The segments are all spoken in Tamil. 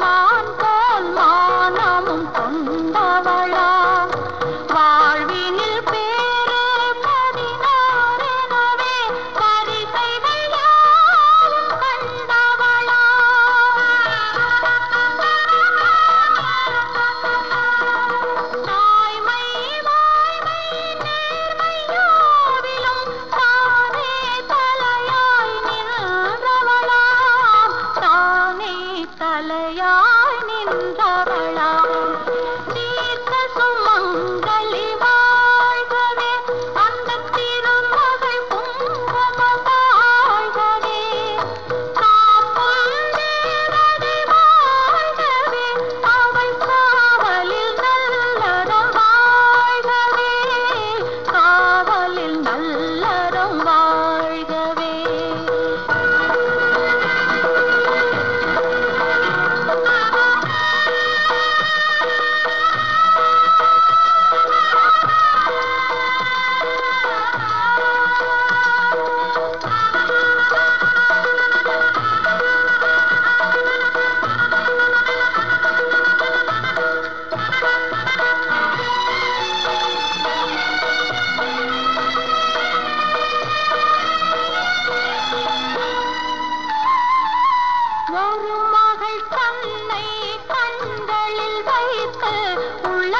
மான் போல் மானமும் கொண்டவன் Himalaya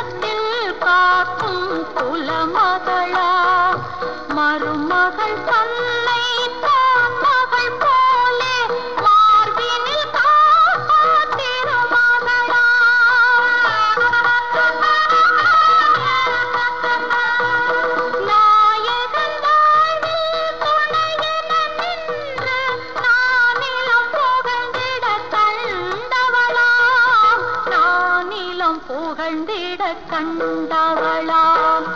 உள்ளத்தில் காக்கும் குலமகளா மருமகள் தன்னை புகழ்ந்திட கண்டவளாம்.